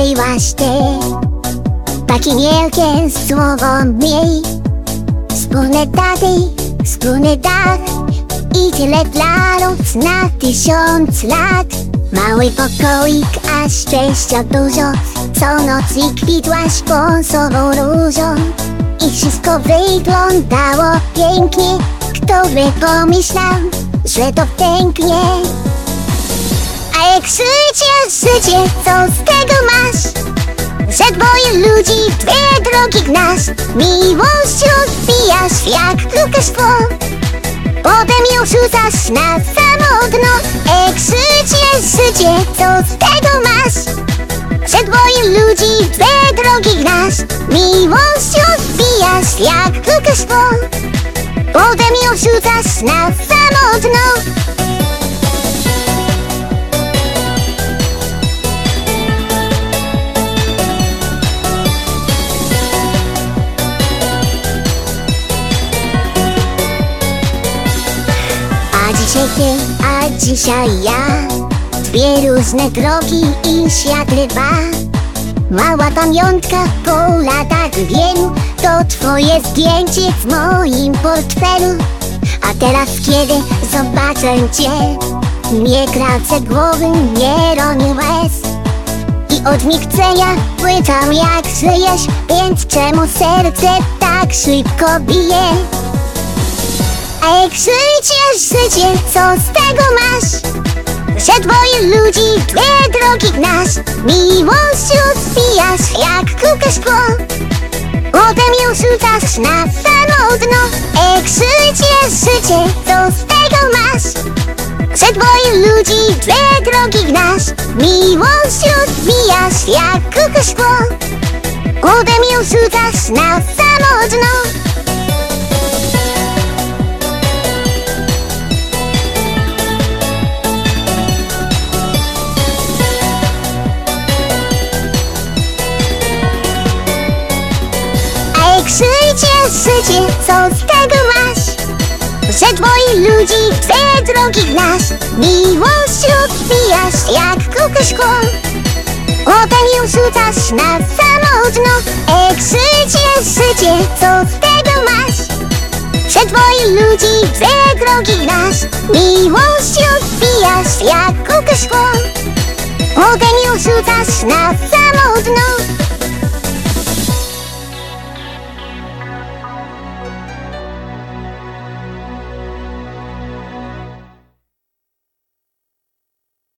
byłaś ty Taki wielkie słowo miej. Wspólne daty, wspólny dach I tyle lub na tysiąc lat. Mały pokoik, a szczęścia dużo. Co noc i kwitłaś kąsową różą. I wszystko wyglądało pięknie. Kto by pomyślał, że to pęknie A jak życie, co z tego masz? Że dwoje ludzi dwie drogi gnasz. Miłością wbijasz jak krukę szkło Potem ją rzucasz na samo dno. Jak życie, życie, co z tego masz? Że dwoje ludzi dwie drogi gnasz. Miłością wbijasz jak krukę szkło Potem ją rzucasz na samo dno Ty, a dzisiaj ja Dwie różne drogi i światy dwa Mała pamiątka po latach wielu To twoje zdjęcie w moim portfelu. A teraz kiedy zobaczę cię Nie kracę głowy, nie ronię łez. I od michcenia pytam jak żyjesz Więc czemu serce tak szybko bije? A jak życie, co z tego masz? Że dwoje ludzi, dwie drogi gnasz Miłością zbijasz jak kółkę szkło Potem ją rzucasz na samo dno. Jak życie, życie, co z tego masz? Że dwoje ludzi, dwie drogi gnasz Miłością zbijasz jak kółkę szkło Potem ją rzucasz na Jak życie, co z tego masz? Że dwoje ludzi dwie drogi gnasz. Miłością wbijasz jak kółkę szkło Potem ją rzucasz na samo dno. Jak życie, życie, co z tego masz? Że dwoje ludzi dwie drogi gnasz. Miłością wbijasz jak kółkę szkło Potem ją rzucasz